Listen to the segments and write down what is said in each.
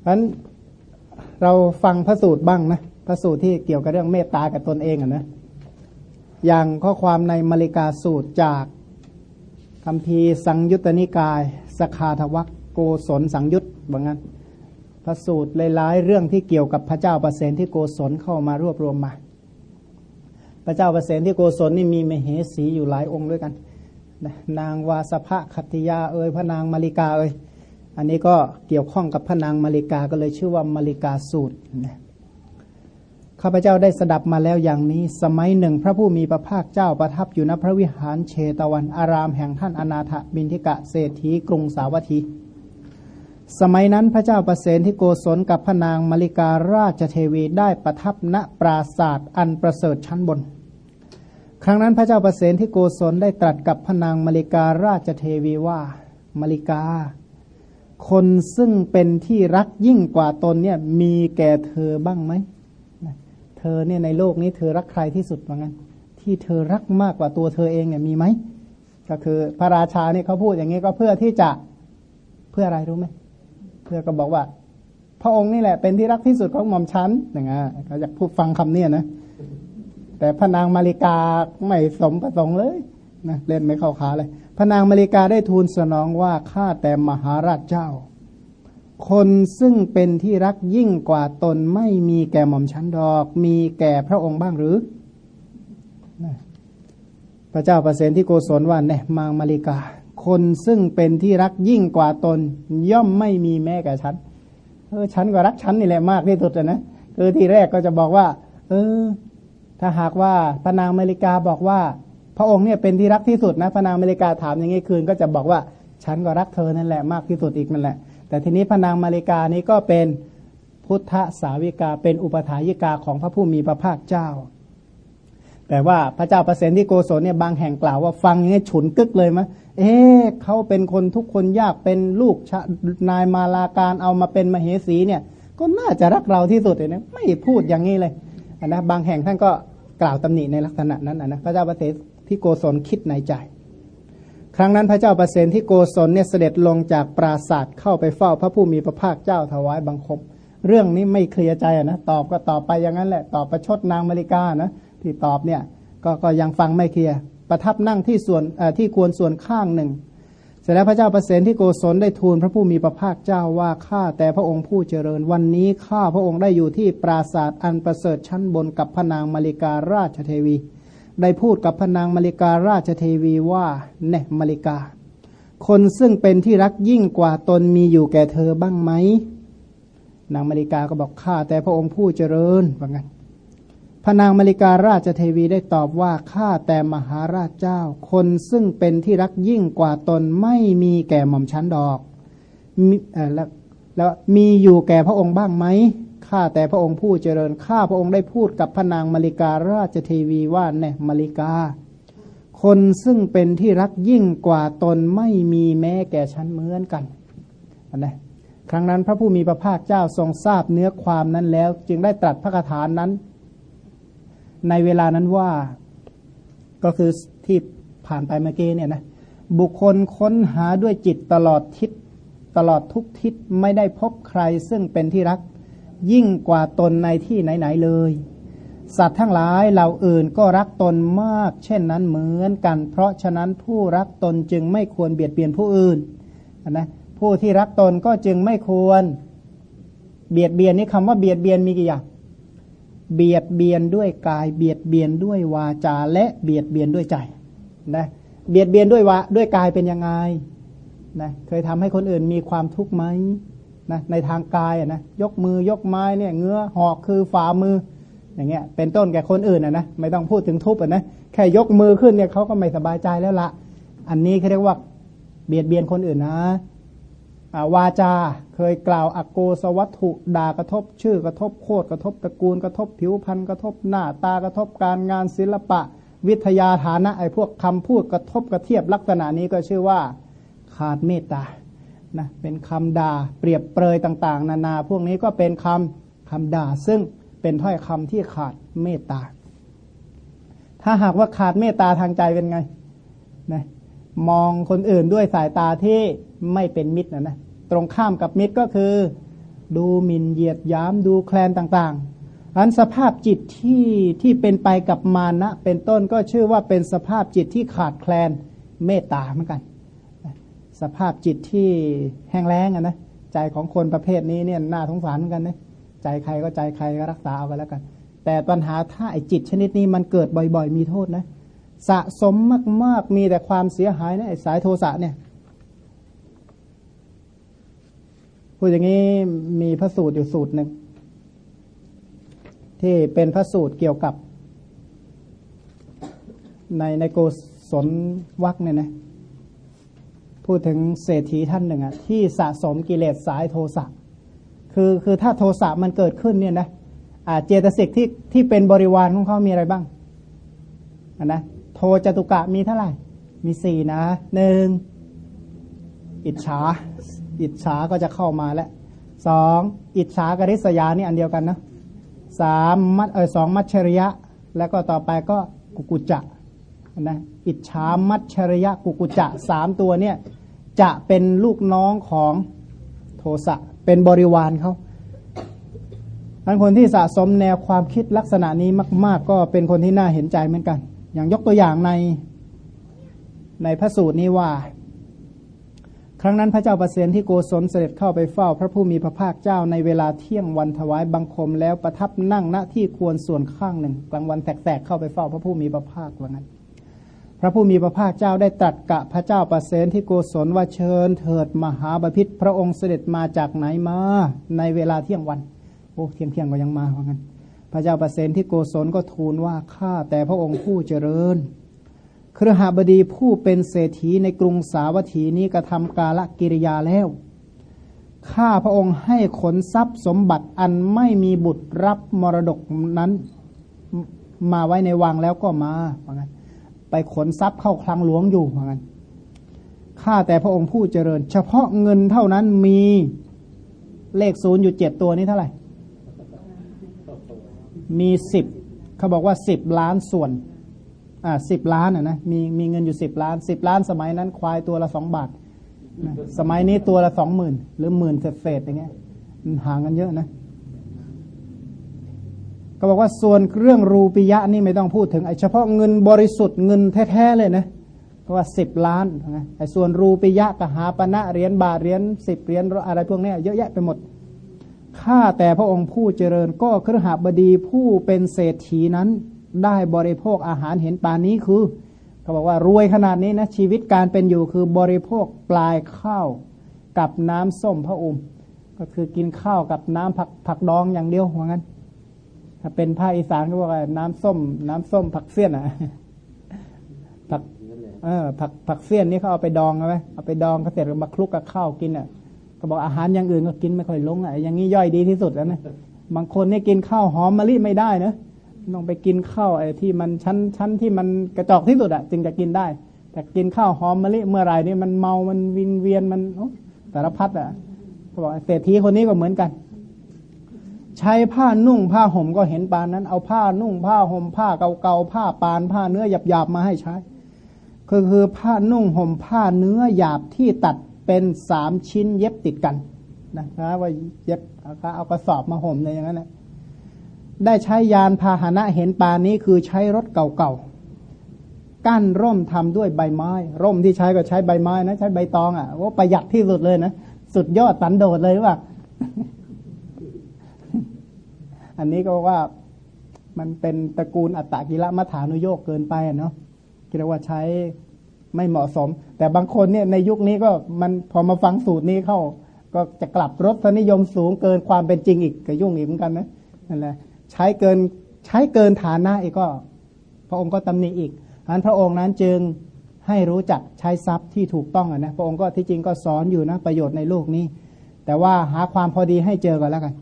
เพราะฉะนั้นเราฟังพระสูตรบ้างนะพระสูตรที่เกี่ยวกับเรื่องเมตตากับตนเองอะนะอย่างข้อความในมริกาสูตรจากคำพีสังยุตตนิกายสคาทวักโกศลสังยุตบางงั้นพระสูตรหลายๆเรื่องที่เกี่ยวกับพระเจ้าประเสนที่โกศลเข้ามารวบรวมมา พระเจ้าประเสนที่โกศลนี่มีมเหสีอยู่หลายองค์ด้วยกัน นางวาสภะคัตยาเอ่ยพระนางมาริกาเอ่ย อันนี้ก็เกี่ยวข้องกับพระนางมาริกาก็เลยชื่อว่ามาริกาสูตรนะข้าพเจ้าได้สดับมาแล้วอย่างนี้ สมัยหนึ่ง พระผู้มีพระภาคเจ้าประทับอยู่ณพระวิหารเชตวันอารามแห่งท่านอนาถบินทิกะเศรษฐีกรุงสาวัตถี สมัยนั้นพระเจ้าประเสนที่โกศลกับพระนางมาริการาชเทวีได้ประทับณปราศาสตร์อันประเสริฐชั้นบน ครั้งนั้นพระเจ้าประเสนที่โกศลได้ตรัสกับพระนางมาริการาชเทวีว่ามาริกา คนซึ่งเป็นที่รักยิ่งกว่าตนเนี่ย มีแก่เธอบ้างไหม เธอเนี่ยในโลกนี้เธอรักใครที่สุดว่างั้น ที่เธอรักมากกว่าตัวเธอเองเนี่ยมีไหม ก็คือพระราชาเนี่ยเขาพูดอย่างนี้ก็เพื่อที่จะเพื่ออะไรรู้ไหม เพื่อก็บอกว่า พระองค์นี่แหละเป็นที่รักที่สุดของหม่อมฉันอย่างเงี้ยเขาอยากพูดฟังคำนี้นะ แต่พระนางมาริกาไม่สมประสงค์เลยนะเล่นไม่เข้าขาเลย พระนางมาริกาได้ทูลสนองว่าข้าแต่มหาราชเจ้า คนซึ่งเป็นที่รักยิ่งกว่าตนไม่มีแก่หม่อมชั้นดอก มีแก่พระองค์บ้างหรือ พระเจ้าประเสนที่โกศลว่าแน่มางมาริกา คนซึ่งเป็นที่รักยิ่งกว่าตน ย่อมไม่มีแม้แก่ฉันเออฉันก็รักฉันนี่แหละมากที่สุดนะคือที่แรกก็จะบอกว่า เออ ถ้าหากว่าพระนางมาริกาบอกว่า ระองค์เนี่ยเป็นที่รักที่สุดนะพระนางมาริกาถามอย่างงี้คืน ก็จะบอกว่าฉันก็รักเธอนั่นแหละมากที่สุดอีกนั่นแหละ แต่ทีนี้พระนางมาริกานี้ก็เป็นพุทธสาวิกาเป็นอุปถายิกาของพระผู้มีพระภาคเจ้า แต่ว่าพระเจ้าประเสนที่โกศลเนี่ยบางแห่งกล่าวว่าฟังอย่างนี้ฉุนกึกเลยมะเอ๊ะเขาเป็นคนทุกคนยากเป็นลูกนายมาลาการเอามาเป็นมเหสีเนี่ยก็น่าจะรักเราที่สุดเลยนะไม่พูดอย่างนี้เลยนะบางแห่งท่านก็กล่าวตำหนิในลักษณะนั้นนะพระเจ้าประเสน ที่โกศลคิดในใจ ครั้งนั้นพระเจ้าประเสนที่โกศลเนี่ยเสด็จลงจากปราศาสตร์เข้าไปเฝ้าพระผู้มีพระภาคเจ้าถวายบังคม เรื่องนี้ไม่เคลียร์ใจนะตอบก็ตอบไปอย่างนั้นแหละตอบประชดนางมาริกานะที่ตอบเนี่ยก็ก็ยังฟังไม่เคลียร์ประทับนั่งที่ส่วนที่ควรส่วนข้างหนึ่ง เสร็จแล้วพระเจ้าประเสนที่โกศลได้ทูลพระผู้มีพระภาคเจ้าว่าข้าแต่พระองค์ผู้เจริญวันนี้ข้าพระองค์ได้อยู่ที่ปราศาสตร์อันประเสริฐชั้นบนกับพระนางมาริการาชเทวี ได้พูดกับพนางมาริการาชเทวีว่าแน่มาริกา คนซึ่งเป็นที่รักยิ่งกว่าตนมีอยู่แก่เธอบ้างไหมนางมาริกาก็บอกข้าแต่พระองค์ผู้เจริญว่างั้นพนางมาริการาชเทวีได้ตอบว่าข้าแต่มหาราชเจ้า คนซึ่งเป็นที่รักยิ่งกว่าตนไม่มีแก่หม่อมชั้นดอกแล้วแล้วมีอยู่แก่พระองค์บ้างไหม ข้าแต่พระองค์ผู้เจริญข้าพระองค์ได้พูดกับพระนางมาริการาชเทวีว่าแน่มาริกา คนซึ่งเป็นที่รักยิ่งกว่าตนไม่มีแม้แก่ฉันเหมือนกันนะครั้งนั้นพระผู้มีพระภาคเจ้าทรงทราบเนื้อความนั้นแล้ว จึงได้ตรัสพระคาถานั้น ในเวลานั้นว่าก็คือที่ผ่านไปเมื่อกี้เนี่ยนะบุคคลค้นหาด้วยจิตตลอดทิศตลอดทุกทิศไม่ได้พบใครซึ่งเป็นที่รัก ยิ่งกว่าตนในที่ไหนๆเลย สัตว์ทั้งหลายเหล่าอื่นก็รักตนมาก เช่นนั้นเหมือนกัน เพราะฉะนั้นผู้รักตนจึงไม่ควรเบียดเบียนผู้อื่นนะผู้ที่รักตนก็จึงไม่ควร เบียดเบียนนี่คำว่าเบียดเบียนมีกี่อย่างเบียดเบียนด้วยกาย เบียดเบียนด้วยวาจาและเบียดเบียนด้วยใจนะเบียดเบียนด้วยวาด้วยกายเป็นยังไงนะเคยทำให้คนอื่นมีความทุกข์ไหม นะในทางกายนะยกมือยกไม้เนี่ยเงื้อหอกคือฝ่ามือ อย่างเงี้ยเป็นต้นแก่คนอื่นนะนะไม่ต้องพูดถึงทุบอะนะแค่ยกมือขึ้นเนี่ยเขาก็ไม่สบายใจแล้วละอันนี้เขาเรียกว่าเบียดเบียนคนอื่นนะวาจาเคยกล่าวอโกสวัตถุด่ากระทบ ชื่อกระทบโคตรกระทบตระกูลกระทบผิวพรรณกระทบหน้าตากระทบการงานศิลปะ วิทยาฐานะไอ้พวกคำพูดกระทบกระเทียบลักษณะนี้ก็ชื่อว่าขาดเมตตา นะเป็นคำด่าเปรียบเปรยต่างๆ นานา พวกนี้ก็เป็นคำคำด่าซึ่งเป็นถ้อยคำที่ขาดเมตตา ถ้าหากว่าขาดเมตตาทางใจเป็นไงนะมองคนอื่นด้วยสายตาที่ไม่เป็นมิตรนะนะตรงข้ามกับมิตรก็คือ ดูหมิ่นเหยียดย้ำดูแคลนต่างๆอันสภาพจิตที่ที่เป็นไปกับมานะ เป็นต้นก็ชื่อว่าเป็นสภาพจิตที่ขาดแคลนเมตตาเหมือนกัน สภาพจิตที่แห้งแล้งอะนะใจของคนประเภทนี้เนี่ยน่าสงสารเหมือนกันนะใจใครก็ใจใครก็รักษาเอาไปแล้วกัน แต่ปัญหาถ้าไอจิตชนิดนี้มันเกิดบ่อย ๆ มีโทษนะ สะสมมากๆมีแต่ความเสียหายนะไอสายโทสะเนี่ยพูดอย่างนี้มีพระสูตรอยู่สูตรหนึ่งที่เป็นพระสูตรเกี่ยวกับ ในในโกศลวักเนี่ยนะ พูดถึงเศรษฐีท่านหนึ่งอะที่สะสมกิเลสสายโทสะคือคือถ้าโทสะมันเกิดขึ้นเนี่ยนะเจตสิกที่ที่เป็นบริวารของเขามีอะไรบ้างนนะโทจตุกะมีเท่าไหร่ มีสี่นะหนึ่งอิจฉา อิจฉาก็จะเข้ามาแล้วสองอิจฉากริษยานี่อันเดียวกันนะสามมัดเออสองมัชชริยะ แล้วก็ต่อไปก็กุกุจะ นะอิจฉามัชริยะกุกุจะสามตัวเนี่ยจะเป็นลูกน้องของโทสะเป็นบริวารเขาทั้นคนที่สะสมแนวความคิดลักษณะนี้มาก ๆ ก็เป็นคนที่น่าเห็นใจเหมือนกัน อย่างยกตัวอย่างในในพระสูตรนี้ว่า ครั้งนั้นพระเจ้าประเสนที่โกศลเสด็จเข้าไปเฝ้า พระผู้มีพระภาคเจ้าในเวลาเที่ยงวันถวายบังคมแล้วประทับนั่งณที่ควรส่วนข้างหนึ่ง กลางวันแตกๆเข้าไปเฝ้าพระผู้มีพระภาคว่างั้น พระผู้มีพระภาคเจ้าได้ตรัสกะพระเจ้าประเสนที่โกศลว่าเชิญเถิดมหาบพิษพระองค์เสด็จมาจากไหนมาในเวลาเที่ยงวัน โอ้เที่ยงเที่ยงก็ยังมาว่างั้น พระเจ้าประเสนที่โกศลก็ทูลว่าข้าแต่พระองค์ผู้เจริญครหบดีผู้เป็นเศรษฐีในกรุงสาวัตถีนี้กระทำกาลกิริยาแล้วข้าพระองค์ให้ขนทรัพย์สมบัติอันไม่มีบุตรรับมรดกนั้นมาไว้ในวังแล้วก็มาว่างั้น ไปขนทรัพย์เข้าคลังหลวงอยู่ว่างั้นข้าแต่พระองค์ผู้เจริญ เฉพาะเงินเท่านั้นมีเลขศูนย์อยู่เจ็ดตัวนี้เท่าไหร่ มีสิบเขาบอกว่าสิบล้านส่วน อ่าสิบล้านอะนะมีมีเงินอยู่สิบล้านสิบล้านสมัยนั้น ควายตัวละสองบาทนะสมัยนี้ตัวละสองหมื่นหรือหมื่นเศษอย่างเงี้ยห่างกันเยอะนะ ก็บอกว่าส่วนเรื่องรูปิยะนี่ไม่ต้องพูดถึงไอ้เฉพาะเงินบริสุทธิ์เงินแท้ๆเลยนะเพราะว่าสิบล้านนะไอ้ส่วนรูปิยะกหาปณะเหรียญบาทเหรียญสิบเหรียญอะไรพวกนี้เยอะแยะไปหมดข้าแต่พระองค์ผู้เจริญก็ครหบดีผู้เป็นเศรษฐีนั้น ได้บริโภคอาหารเห็นปานนี้คือเขาบอกว่ารวยขนาดนี้นะชีวิตการเป็นอยู่คือบริโภคปลายข้าวกับน้ำส้มพระอมก็คือกินข้าวกับน้ำผักผักดองอย่างเดียวว่างั้น ถ้าเป็นภาคอีสานก็ว่าน้ำส้ม น้ำส้มผักเสี้ยนอะผักเออผักผักเสี้ยนนี่เขาเอาไปดองใช่ไหมเอาไปดองก็เสร็จมาคลุกกับข้าวกินอะเขาบอกอาหารอย่างอื่นก็กินไม่ค่อยลงอะอย่างนี้ย่อยดีที่สุดแล้วนะบางคนนี่กินข้าวหอมมะลิไม่ได้นะต้องไปกินข้าวไอ้ที่มันชั้นชั้นที่มันกระจอกที่สุดอะจึงจะกินได้ แต่กินข้าวหอมมะลิเมื่อไรนี่มันเมามันวินเวียนมันแต่ละพัดอะเขาบอกเศรษฐีคนนี้ก็เหมือนกัน ใช้ผ้านุ่งผ้าห่มก็เห็นปานนั้น เอาผ้านุ่งผ้าห่มผ้าเก่าๆผ้าปานผ้าเนื้อหยาบๆมาให้ใช้คือคือผ้านุ่งห่มผ้าเนื้อหยาบที่ตัดเป็นสามชิ้นเย็บติดกันนะครับว่าเย็บเอากระสอบมาห่มเลยอย่างนั้นแหละได้ใช้ยานพาหนะเห็นปานนี้คือใช้รถเก่าๆกั้นร่มทำด้วยใบไม้ ร่มที่ใช้ก็ใช้ใบไม้นะ ใช้ใบตองอะว่าประหยัดที่สุดเลยนะ สุดยอดตันโดดเลยว่า อันนี้ก็ว่ามันเป็นตระกูลอัตตกิละมัฐานุโยกเกินไปเนาะคิดว่าใช้ไม่เหมาะสม แต่บางคนเนี่ยในยุคนี้ก็มันพอมาฟังสูตรนี้เข้า ก็จะกลับรสนิยมสูงเกินความเป็นจริงอีกก็ยุ่งอีกเหมือนกันนะนั่นแหละใช้เกินใช้เกินฐานะอีกก็ พระองค์ก็ตำหนิอีกอันพระองค์นั้นจึงให้รู้จักใช้ทรัพย์ที่ถูกต้องอะนะพระองค์ก็ที่จริงก็สอนอยู่นะประโยชน์ในโลกนี้ แต่ว่าหาความพอดีให้เจอก่อนแล้วกัน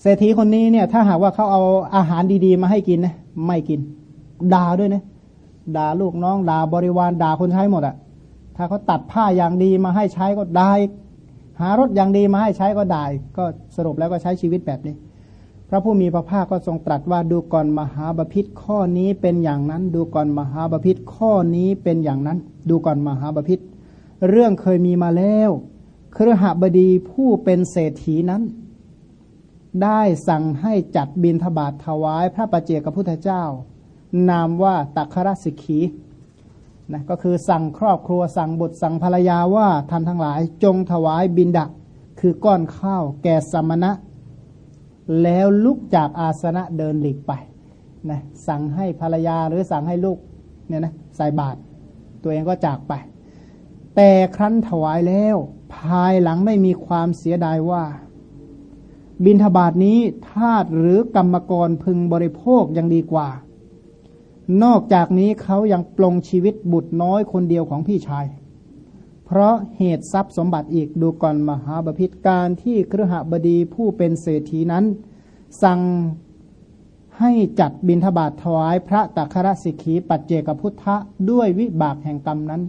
เศรษฐีคนนี้เนี่ย ถ้าหากว่าเขาเอาอาหารดีๆ มาให้กินนะไม่กินด่าด้วยนะด่าลูกน้องด่าบริวารด่าคนใช้หมดอะ่ะ ถ้าเขาตัดผ้าอย่างดีมาให้ใช้ก็ได้หารถอย่างดีมาให้ใช้ก็ได้ก็สรุปแล้วก็ใช้ชีวิตแบบนี้ พระผู้มีพระภาคก็ทรงตรัสว่าดูก่อนมหาบพิษข้อนี้เป็นอย่างนั้น ดูก่อนมหาบพิษข้อนี้เป็นอย่างนั้น ดูก่อนมหาบพิษเรื่องเคยมีมาแล้วครหบดีผู้เป็นเศรษฐีนั้น ได้สั่งให้จัดบินทบาทถวายพระประเจกับพุทธเจ้า นามว่าตัครสิกีนะก็คือสั่งครอบครัวสั่งบุตรสั่งภรรยาว่าท่านทั้งหลายจงถวายบินดักคือก้อนข้าวแก่สมณะ แล้วลุกจากอาสนะเดินหลีกไปนะสั่งให้ภรรยาหรือสั่งให้ลูกเนี่ยนะใส่บาตรตัวเองก็จากไป แต่ครั้นถวายแล้ว ภายหลังไม่มีความเสียดายว่า บินทบาทนี้ทาตหรือกรรมกรพึงบริโภคยังดีกว่า นอกจากนี้เขายังปลงชีวิตบุตรน้อยคนเดียวของพี่ชาย เพราะเหตุทรัพย์สมบัติอีกดูก่อนมหาบพิตรการที่เครือหบดีผู้เป็นเศรษฐีนั้น สั่งให้จัดบิณฑบาตถวายพระตัครสิกขีปัจเจกพุทธะด้วยวิบากแห่งกรรมนั้น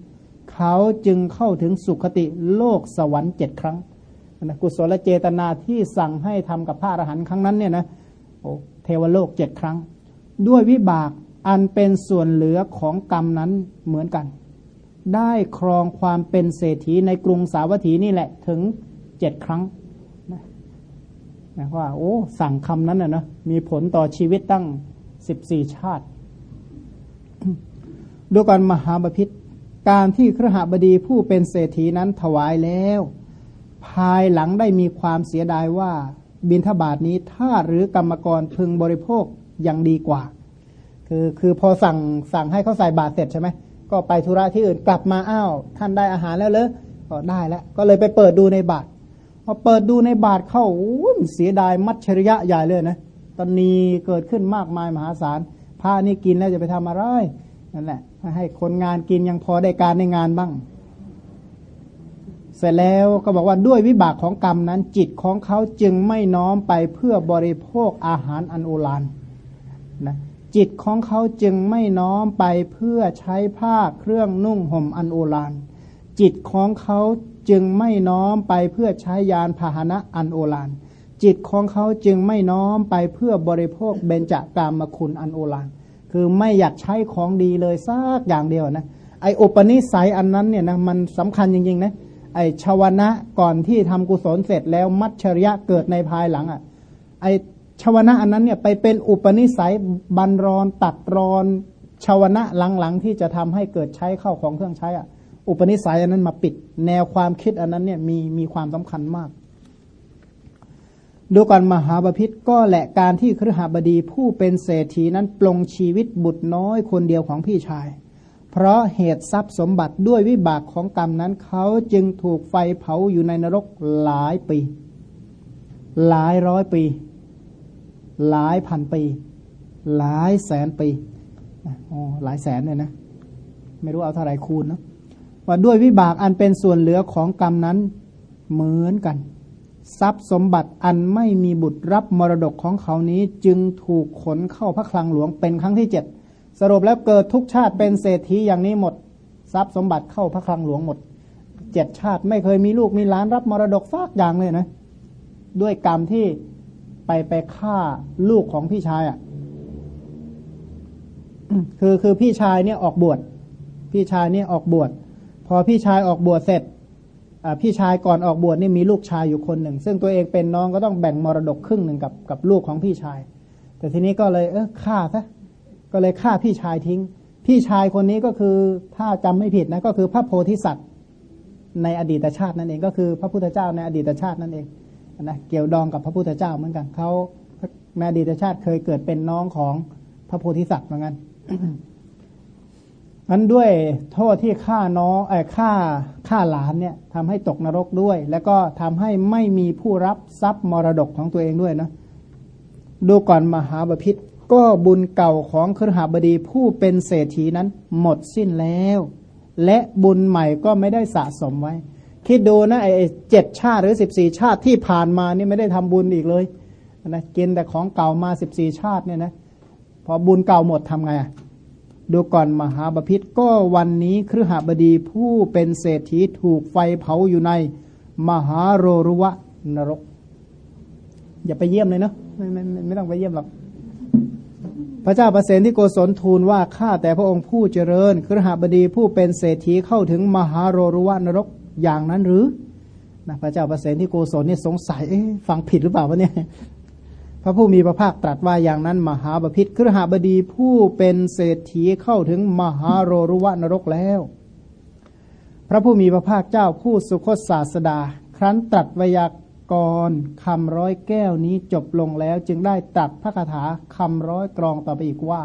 เขาจึงเข้าถึงสุคติโลกสวรรค์เจ็ดครั้ง นะกุศลเจตนาที่สั่งให้ทำกับพระอรหันต์ครั้งนั้นเนี่ยนะโอ้เทวโลกเจ็ดครั้ง ด้วยวิบากอันเป็นส่วนเหลือของกรรมนั้นเหมือนกัน ได้ครองความเป็นเศรษฐีในกรุงสาวัตถีนี่แหละถึงเจ็ดครั้งนะว่าโอ้สั่งคำนั้นนะนะมีผลต่อชีวิตตั้งสิบสี่ชาติดูก่อนมหาบพิษการที่ครหบดีผู้เป็นเศรษฐีนั้นถวายแล้ว ภายหลังได้มีความเสียดายว่า บินทบาทนี้ถ้าหรือกรรมกรพึงบริโภคยังดีกว่า คือคือพอสั่งสั่งให้เขาใส่บาตรเสร็จใช่ไหมก็ไปธุระที่อื่นกลับมาอ้าวท่านได้อาหารแล้วเลยก็ได้แล้ว ก็เลยไปเปิดดูในบาตรพอเปิดดูในบาทเข้าเสียดายมัจฉริยะใหญ่เลยนะตอนนี้เกิดขึ้นมากมายมหาศาลผ้านี่กินแล้วจะไปทำอะไรนั่นแหละให้คนงานกินยังพอได้การในงานบ้าง เสร็จแล้วก็บอกว่าด้วยวิบากของกรรมนั้น จิตของเขาจึงไม่น้อมไปเพื่อบริโภคอาหารอันโอฬารนะจิตของเขาจึงไม่น้อมไปเพื่อใช้ผ้าเครื่องนุ่งห่มอันโอฬารจิตของเขาจึงไม่น้อมไปเพื่อใช้ยานพาหนะอันโอฬารจิตของเขาจึงไม่น้อมไปเพื่อบริโภคเบญจากามคุณอันโอฬารคือไม่อยากใช้ของดีเลยสักอย่างเดียวนะไออุปนิสัยอันนั้นเนี่ยนะมันสำคัญจริงๆนะ ไอชาวนะก่อนที่ทำกุศลเสร็จแล้วมัชชริยะเกิดในภายหลังอะไอชาวนะอันนั้นเนี่ยไปเป็นอุปนิสัยบันรอนตัดรอนชาวนะหลังๆที่จะทำให้เกิดใช้เข้าของเครื่องใช้อะ อุปนิสัยอันนั้นมาปิด แนวความคิดอันนั้นเนี่ยมีมีความสำคัญมาก ดูก่อนมหาบพิษก็แหละการที่ครหบดีผู้เป็นเศรษฐีนั้นปลงชีวิตบุตรน้อยคนเดียวของพี่ชาย เพราะเหตุทรัพย์สมบัติด้วยวิบากของกรรมนั้น เขาจึงถูกไฟเผาอยู่ในนรกหลายปี หลายร้อยปี หลายพันปี หลายแสนปีอ๋อหลายแสนเลยนะ ไม่รู้เอาเท่าไรคูณเนาะว่าด้วยวิบากอันเป็นส่วนเหลือของกรรมนั้นเหมือนกัน ทรัพย์สมบัติอันไม่มีบุตรรับมรดกของเขานี้จึงถูกขนเข้าพระคลังหลวงเป็นครั้งที่เจ็ด สรุปแล้วเกิดทุกชาติเป็นเศรษฐีอย่างนี้หมด ทรัพย์สมบัติเข้าพระคลังหลวงหมดเจ็ดชาติไม่เคยมีลูกมีหลานรับมรดกซากอย่างเลยนะ ด้วยกรรมที่ไปไปฆ่าลูกของพี่ชายอะ่ะคือคือพี่ชายเนี่ยออกบวชพี่ชายเนี่ยออกบวชพอพี่ชายออกบวชเสร็จพี่ชายก่อนออกบวชนี่มีลูกชายอยู่คนหนึ่ง ซึ่งตัวเองเป็นน้องก็ต้องแบ่งมรดกครึ่งหนึ่งกับกับลูกของพี่ชาย แต่ทีนี้ก็เลยเออฆ่าซะ ก็เลยฆ่าพี่ชายทิ้ง พี่ชายคนนี้ก็คือถ้าจำไม่ผิดนะก็คือพระโพธิสัตว์ในอดีตชาตินั่นเอง ก็คือพระพุทธเจ้าในอดีตชาตินั่นเองนะเกี่ยวดองกับพระพุทธเจ้าเหมือนกันเขาในอดีตชาติเคยเกิดเป็นน้องของพระโพธิสัตว์เหมือนกันนั้นด้วยโทษที่ฆ่าน้องไอ้ฆ่าฆ่าหลานเนี่ยทำให้ตกนรกด้วย แล้วก็ทำให้ไม่มีผู้รับทรัพย์มรดกของตัวเองด้วยนะดูก่อนมหาบพิษ ก็บุญเก่าของครหบดีผู้เป็นเศรษฐีนั้นหมดสิ้นแล้ว และบุญใหม่ก็ไม่ได้สะสมไว้ คิดดูนะไอ้เจ็ดชาติหรือสิบสี่ชาติที่ผ่านมานี่ไม่ได้ทำบุญอีกเลยนะกินแต่ของเก่ามาสิบสี่ชาติเนี่ยนะพอบุญเก่าหมดทำไงอะดูก่อนมหาบพิษก็วันนี้ครหบดีผู้เป็นเศรษฐีถูกไฟเผาอยู่ในมหาโรรุวะนรก อย่าไปเยี่ยมเลยเนาะไม่ไม่ไม่ไม่ต้องไปเยี่ยมหรอก พระเจ้าประเสนที่โกศลทูลว่าข้าแต่พระองค์ผู้เจริญครหบดีผู้เป็นเศรษฐีเข้าถึงมหาโรรุวะนรกอย่างนั้นหรือนะพระเจ้าประเสนที่โกศลนี่สงสัยฟังผิดหรือเปล่าวะเนี่ยพระผู้มีพระภาคตรัสว่าอย่างนั้นมหาบพิษครหบดีผู้เป็นเศรษฐีเข้าถึงมหาโรรุวะนรกแล้ว พระผู้มีพระภาคเจ้าผู้สุคตศาสดา ครั้นตรัสวยาก รคำร้อยแก้วนี้จบลงแล้วจึงได้ตรัสพระคาถาคำร้อยกรองต่อไปอีกว่า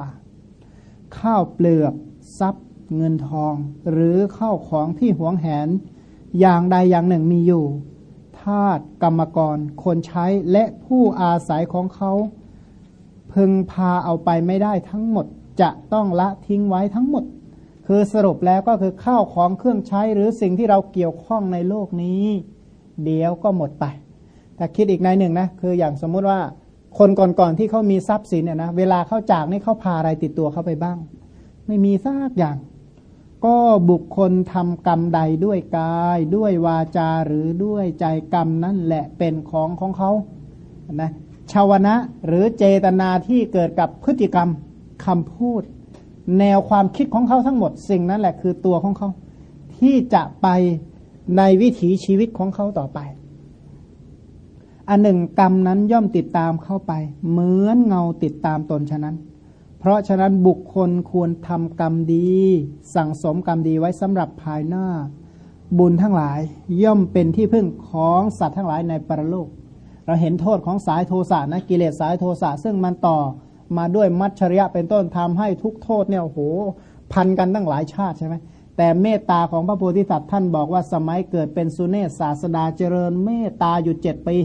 ข้าวเปลือกทรัพย์เงินทอง หรือข้าวของที่หวงแหน อย่างใดอย่างหนึ่งมีอยู่ทาตกรรมกร คนใช้และผู้อาศัยของเขา พึงพาเอาไปไม่ได้ทั้งหมดจะต้องละทิ้งไว้ทั้งหมด คือสรุปแล้วก็คือข้าวของเครื่องใช้หรือสิ่งที่เราเกี่ยวข้องในโลกนี้ เดี๋ยวก็หมดไป แต่คิดอีกในหนึ่งนะคืออย่างสมมุติว่าคนก่อนๆที่เขามีทรัพย์สินเนี่ยนะเวลาเขาจากนี่เขาพาอะไรติดตัวเขาไปบ้าง ไม่มีซากอย่าง ก็บุคคลทำกรรมใดด้วยกาย ด้วยวาจาหรือด้วยใจกรรมนั่นแหละเป็นของของเขานะชาวนะหรือเจตนาที่เกิดกับพฤติกรรมคำพูด แนวความคิดของเขาทั้งหมดสิ่งนั้นแหละคือตัวของเขาที่จะไปในวิถีชีวิตของเขาต่อไป อันหนึ่งกรรมนั้นย่อมติดตามเข้าไป เหมือนเงาติดตามตนฉะนั้น เพราะฉะนั้นบุคคลควรทำกรรมดี สั่งสมกรรมดีไว้สำหรับภายหน้า บุญทั้งหลายย่อมเป็นที่พึ่งของสัตว์ทั้งหลายในปรโลก เราเห็นโทษของสายโทสะนะกิเลสสายโทสะซึ่งมันต่อมาด้วยมัจฉริยะเป็นต้นทำให้ทุกโทษเนี่ยโอ้โห พันกันตั้งหลายชาติใช่ไหมแต่เมตตาของพระโพธิสัตว์ท่านบอกว่าสมัยเกิดเป็นสุเนศศาสดาเจริญเมตตาอยู่เจ็ดปี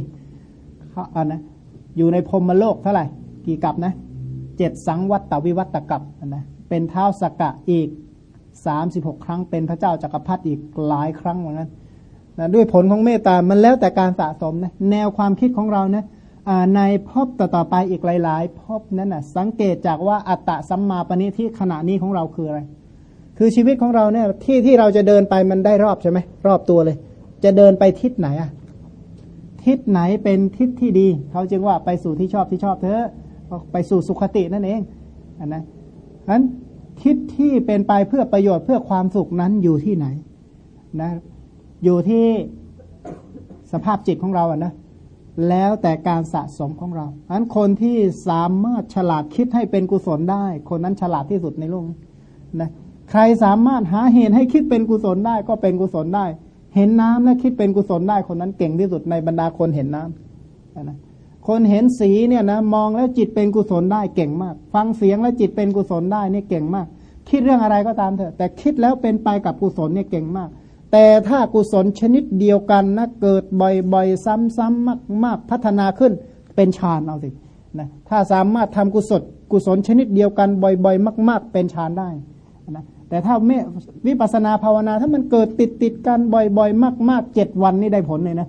เขาอ่านะอยู่ในพรมโลกเท่าไหร่ กี่กับนะเจ็ดสังวัตตวิวัตกับนะเป็นเท้าสกกะอีกสามสิบหกครั้งเป็นพระเจ้าจักรพรรดิอีกหลายครั้งเหมือนกันนะด้วยผลของเมตตา มันแล้วแต่การสะสมนะแนวความคิดของเรานะในพบต่อๆไปอีกหลาย ๆ พบนั้นนะสังเกตจากว่าอัตตะสัมมาปณิที่ขณะนี้ของเราคืออะไร คือชีวิตของเราเนี่ยที่ที่เราจะเดินไปมันได้รอบใช่ไหมรอบตัวเลย จะเดินไปทิศไหนอะ ทิศไหนเป็นทิศที่ดี เขาจึงว่าไปสู่ที่ชอบที่ชอบเถอะไปสู่สุขตินั่นเองอันนะนั้นทิศที่เป็นไปเพื่อประโยชน์เพื่อความสุขนั้นอยู่ที่ไหนนะอยู่ที่สภาพจิตของเราอะนะแล้วแต่การสะสมของเราอันคนที่สามารถฉลาดคิดให้เป็นกุศลได้ คนนั้นฉลาดที่สุดในโลกนะใครสามารถหาเหตุให้คิดเป็นกุศลได้ก็เป็นกุศลได้ เห็นน้ำและคิดเป็นกุศลได้คนนั้นเก่งที่สุดในบรรดาคนเห็นน้ำนะคนเห็นสีเนี่ยนะมองแล้วจิตเป็นกุศลได้เก่งมาก ฟังเสียงแล้วจิตเป็นกุศลได้เนี่ยเก่งมาก คิดเรื่องอะไรก็ตามเถอะ แต่คิดแล้วเป็นไปกับกุศลเนี่ยเก่งมาก แต่ถ้ากุศลชนิดเดียวกันนะเกิดบ่อยๆ ซ้ำๆมาก ๆ พัฒนาขึ้นเป็นฌานเอาสินะถ้าสามารถทำกุศลกุศลชนิดเดียวกันบ่อย ๆ มาก ๆ เป็นฌานได้นะ แต่ถ้าเมวิปัสนาภาวนา ถ้ามันเกิดติดติดกันบ่อย ๆ มากๆเจ็ดวันนี่ได้ผลเลยนะ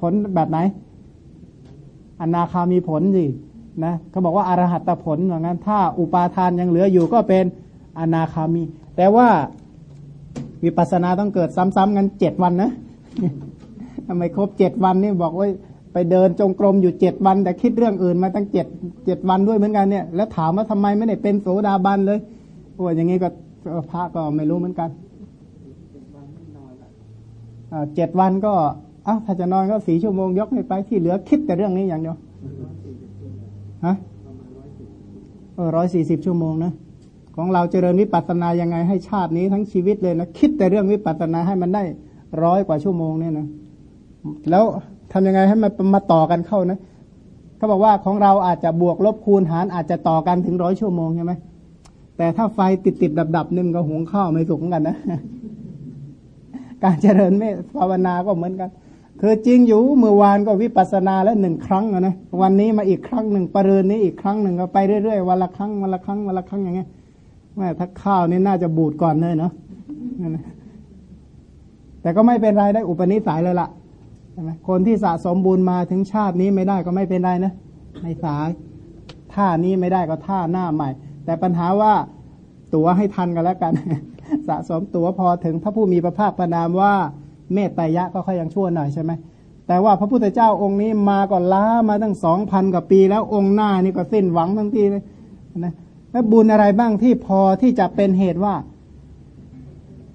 ผลแบบไหน อนาคามีผลสินะเขาบอกว่าอารหัตผลอย่างนั้นถ้าอุปาทานยังเหลืออยู่ก็เป็นอนาคามี แต่ว่าวิปัสนาต้องเกิดซ้ำๆกันเจ็ดวันนะทำไมครบเจ็ดวันนี่บอกว่าไปเดินจงกรมอยู่เจ็ดวัน แต่คิดเรื่องอื่นมาตั้งเจ็ดเจ็ดวันด้วยเหมือนกันเนี่ย แล้วถามว่าทำไมไม่ได้เป็นโสดาบันเลยโอ้ยอย่างงี้ก็ พระก็ไม่รู้เหมือนกันเจ็ดวันก็อ้าถ้าจะนอนก็สี่ชั่วโมงยกให้ไปที่เหลือคิดแต่เรื่องนี้อย่างเดียวฮะร้อยสี่สิบชั่วโมงนะของเราเจริญวิปัสสนายังไงให้ชาตินี้ทั้งชีวิตเลยนะคิดแต่เรื่องวิปัสสนาให้มันได้ร้อยกว่าชั่วโมงเนี่ยนะแล้วทำยังไงให้มันมาต่อกันเข้านะเขาบอกว่าของเราอาจจะบวกลบคูณหารอาจจะต่อกันถึงร้อยชั่วโมงใช่ไหม แต่ถ้าไฟติดติดดับดับนึงก็หุงข้าวไม่สุกกันนะ การเจริญเมตภาวนาก็เหมือนกัน คือจริงอยู่เมื่อวานก็วิปัสสนาแล้วหนึ่งครั้งนะวันนี้มาอีกครั้งหนึ่งปรืนนี้อีกครั้งหนึ่งก็ไปเรื่อยๆวันละครั้งวันละครั้งวันละครั้งอย่างเงี้ยแม่ถ้าข้าวนี่น่าจะบูดก่อนเลยเนาะแต่ก็ไม่เป็นไรได้อุปนิสัยเลยล่ะใช่ไหมคนที่สะสมบุญมาถึงชาตินี้ไม่ได้ก็ไม่เป็นไรนะไม่สายท่านี้ไม่ได้ก็ท่าหน้าใหม่ แต่ปัญหาว่าตั๋วให้ทันกันแล้วกัน สะสมตั๋วพอถึงพระผู้มีพระภาคประนามว่า เมตตายะก็ค่อยยังชั่วหน่อยใช่ไหมแต่ว่าพระพุทธเจ้าองค์นี้มาก่อนล้ามาตั้งสองพันกว่าปี แล้วองค์หน้านี่ก็สิ้นหวังทั้งทีเลยนะแล้วบุญอะไรบ้างที่พอที่จะเป็นเหตุว่า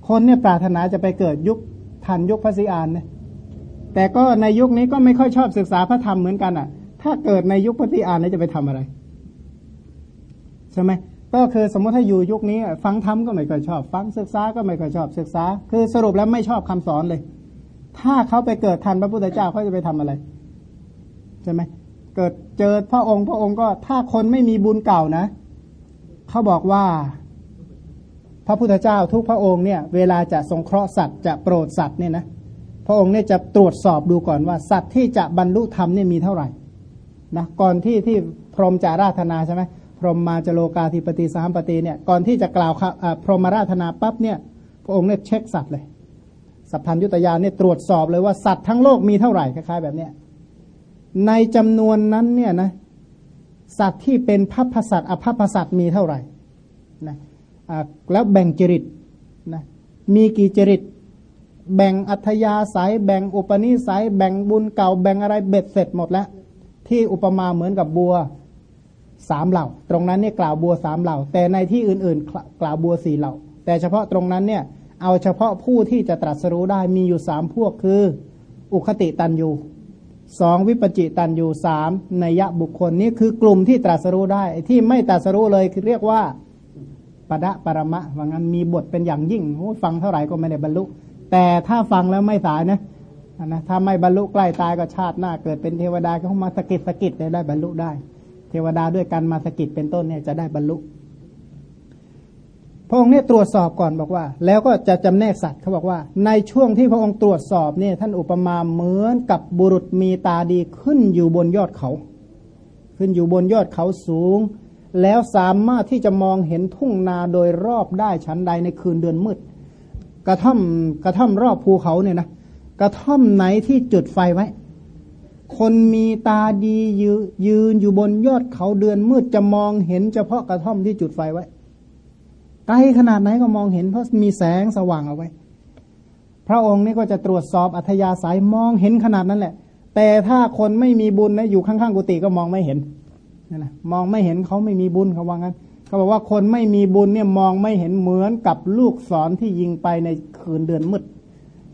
คนเนี่ยปรารถนาจะไปเกิดยุคทันยุคพระศรีอานเนี่ยแต่ก็ในยุคนี้ก็ไม่ค่อยชอบศึกษาพระธรรมเหมือนกันอะ ถ้าเกิดในยุคพระติอานแล้วจะไปทำอะไร ใช่ไหมก็คือสมมติถ้าอยู่ยุคนี้ ฟังธรรมก็ไม่ค่อยชอบ ฟังศึกษาก็ไม่ค่อยชอบศึกษา คือสรุปแล้วไม่ชอบคำสอนเลย ถ้าเขาไปเกิดทันพระพุทธเจ้าเขาจะไปทำอะไรใช่ไหมเกิดเจอพระองค์พระองค์ก็ถ้าคนไม่มีบุญเก่านะเขาบอกว่า พระพุทธเจ้าทุกพระองค์เนี่ยเวลาจะสงเคราะห์สัตว์จะโปรดสัตว์เนี่ยนะพระองค์เนี่ยจะตรวจสอบดูก่อนว่า สัตว์ที่จะบรรลุธรรมเนี่ยมีเท่าไหร่นะก่อนที่ที่พรหมจะราธนาใช่ไหม พรหมมาจโลกาธิปติสามปฏิเนี่ยก่อนที่จะกล่าวพรหมราธนาปั๊บเนี่ยพระองค์เนี่ยเช็คสัตว์เลย สัพพัญยุตยานเนี่ยตรวจสอบเลยว่าสัตว์ทั้งโลกมีเท่าไหร่คล้ายๆแบบเนี้ยในจำนวนนั้นเนี่ยนะสัตว์ที่เป็นพัพสัตว์อภัพสัตว์มีเท่าไหร่นะแล้วแบ่งจริตนะมีกี่จริต แบ่งอัธยาศัยแบ่งอุปนิสัย แบ่งบุญเก่า แบ่งอะไรเบ็ดเสร็จหมดแล้ว ที่อุปมาเหมือนกับบัว สามเหล่า ตรงนั้นเนี่ยกล่าวบัวสามเหล่า แต่ในที่อื่นๆ กล่าวบัวสี่เหล่า แต่เฉพาะตรงนั้นเนี่ยเอาเฉพาะผู้ที่จะตรัสรู้ได้มีอยู่สามพวกคือ อุคติตันยูสองวิปจิตันยูสามนัยบุคคลนี้คือกลุ่มที่ตรัสรู้ได้ที่ไม่ตรัสรู้เลยคือเรียกว่าปะดะปรมะว่างั้นมีบทเป็นอย่างยิ่งฟังเท่าไหร่ก็ไม่ได้บรรลุ แต่ถ้าฟังแล้วไม่สายนะนะถ้าไม่บรรลุใกล้ตายก็ชาติหน้า เกิดเป็นเทวดาก็มาสกิดสกิดได้บรรลุได้ เทวดาด้วยกันมาสกิดเป็นต้นเนี่ยจะได้บรรลุพระองค์เนี่ยตรวจสอบก่อนบอกว่า แล้วก็จะจำแนกสัตว์เขาบอกว่า ในช่วงที่พระองค์ตรวจสอบเนี่ยท่านอุปมาเหมือนกับบุรุษมีตาดีขึ้นอยู่บนยอดเขา ขึ้นอยู่บนยอดเขาสูง แล้วสามารถที่จะมองเห็นทุ่งนาโดยรอบได้ชั้นใดในคืนเดือนมืดกระท่อมกระท่อมรอบภูเขาเนี่ยนะกระท่อมไหนที่จุดไฟไว้ คนมีตาดียืยืนอยู่บนยอดเขาเดือนมืดจะมองเห็นเฉพาะกระท่อมที่จุดไฟไว้ไกลขนาดไหนก็มองเห็นเพราะมีแสงสว่างเอาไว้ พระองค์นี่ก็จะตรวจสอบอัธยาศัยมองเห็นขนาดนั้นแหละ แต่ถ้าคนไม่มีบุญนะอยู่ข้างๆกุฏิก็มองไม่เห็นนั่นแหละมองไม่เห็นเขาไม่มีบุญเขาว่างั้นเขาบอกว่าคนไม่มีบุญเนี่ยมองไม่เห็นเหมือนกับลูกศรที่ยิงไปในคืนเดือนมืด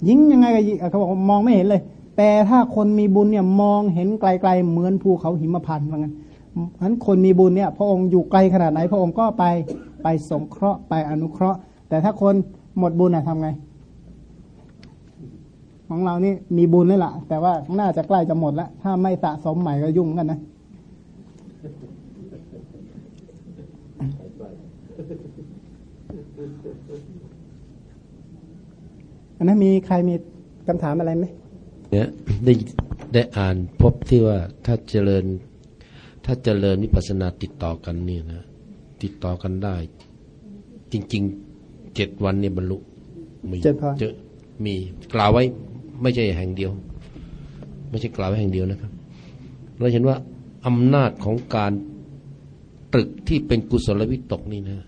ยิงยังไงก็เขาบอกมองไม่เห็นเลย แต่ถ้าคนมีบุญเนี่ยมองเห็นไกลๆเหมือนภูเขาหิมพานต์ว่างั้นฉะนั้นคนมีบุญเนี่ย พระองค์อยู่ไกลขนาดไหน พระองค์ก็ไปไปสงเคราะห์ไปอนุเคราะห์ แต่ถ้าคนหมดบุญอะทำไง ของเรานี่มีบุญนี่แหละแต่ว่าน่าจะใกล้จะหมดแล้วถ้าไม่สะสมใหม่ก็ยุ่งกันนะอันนั้นมีใครมีคำถามอะไรไหม เนี่ยได้ได้อ่านพบที่ว่าถ้าเจริญ ถ้าเจริญนิพพานาติดต่อกันนี่นะติดต่อกันได้ จริงๆเจ็ดวันเนี่ยบรรลุมีเจอมีกล่าวไว้ไม่ใช่แห่งเดียว ไม่ใช่กล่าวไว้แห่งเดียวนะครับ เราเห็นว่าอำนาจของการตรึกที่เป็นกุศลวิตกนี่นะ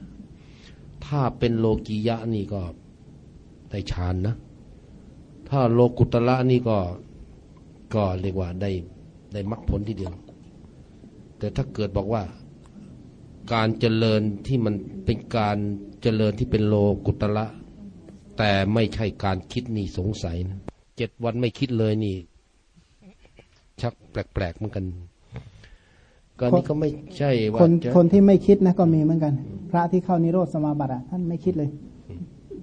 ถ้าเป็นโลกียะนี่ก็ได้ฌานนะ ถ้าโลกุตละนี่ก็ก็เรียกว่าได้ได้มรรคผลทีเดียว แต่ถ้าเกิดบอกว่าการเจริญที่มันเป็นการเจริญที่เป็นโลกุตละ แต่ไม่ใช่การคิดนี่สงสัยนะเจ็ดวันไม่คิดเลยนี่ ชักแปลกๆเหมือนกันก็นี่ก็ไม่ใช่ว่าคนคนที่ไม่คิดนะก็มีเหมือนกัน พระที่เข้านิโรธสมาบัติอะท่านไม่คิดเลย